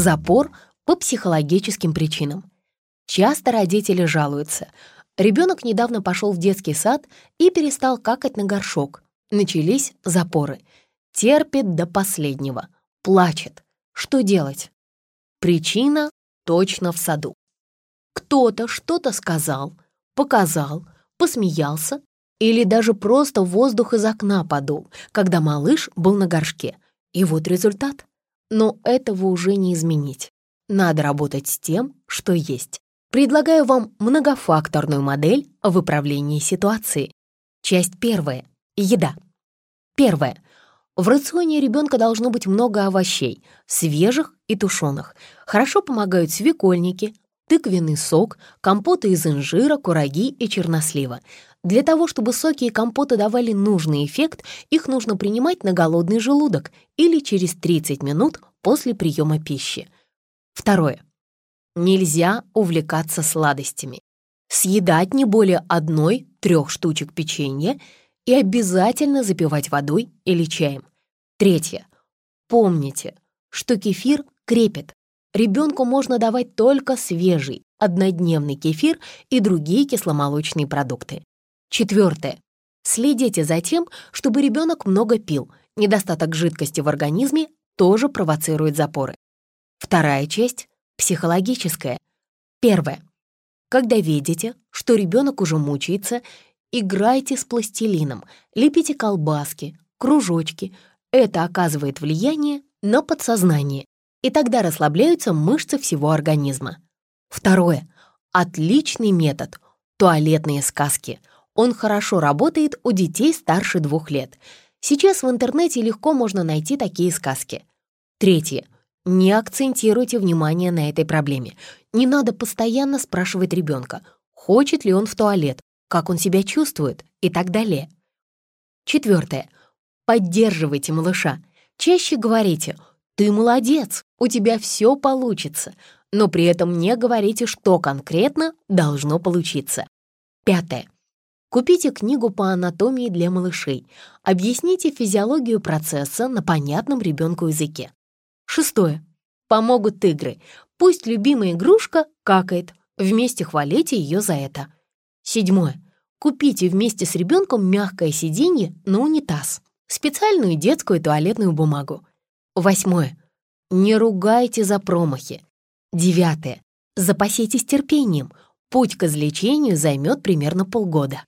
Запор по психологическим причинам. Часто родители жалуются. Ребенок недавно пошел в детский сад и перестал какать на горшок. Начались запоры. Терпит до последнего. Плачет. Что делать? Причина точно в саду. Кто-то что-то сказал, показал, посмеялся или даже просто воздух из окна подул, когда малыш был на горшке. И вот результат. Но этого уже не изменить. Надо работать с тем, что есть. Предлагаю вам многофакторную модель выправления ситуации. Часть первая. Еда. Первое. В рационе ребенка должно быть много овощей, свежих и тушеных. Хорошо помогают свекольники, тыквенный сок, компоты из инжира, кураги и чернослива. Для того, чтобы соки и компоты давали нужный эффект, их нужно принимать на голодный желудок или через 30 минут после приема пищи. Второе. Нельзя увлекаться сладостями. Съедать не более одной-трех штучек печенья и обязательно запивать водой или чаем. Третье. Помните, что кефир крепит. Ребенку можно давать только свежий, однодневный кефир и другие кисломолочные продукты. Четвертое. Следите за тем, чтобы ребенок много пил. Недостаток жидкости в организме тоже провоцирует запоры. Вторая часть — психологическая. Первое. Когда видите, что ребенок уже мучается, играйте с пластилином, лепите колбаски, кружочки. Это оказывает влияние на подсознание, и тогда расслабляются мышцы всего организма. Второе. Отличный метод — туалетные сказки — он хорошо работает у детей старше двух лет. Сейчас в интернете легко можно найти такие сказки. Третье. Не акцентируйте внимание на этой проблеме. Не надо постоянно спрашивать ребенка, хочет ли он в туалет, как он себя чувствует и так далее. Четвертое. Поддерживайте малыша. Чаще говорите «ты молодец, у тебя все получится», но при этом не говорите, что конкретно должно получиться. Пятое. Купите книгу по анатомии для малышей. Объясните физиологию процесса на понятном ребенку языке. Шестое. Помогут игры. Пусть любимая игрушка какает. Вместе хвалите ее за это. Седьмое. Купите вместе с ребенком мягкое сиденье на унитаз. Специальную детскую туалетную бумагу. Восьмое. Не ругайте за промахи. Девятое. Запаситесь терпением. Путь к излечению займет примерно полгода.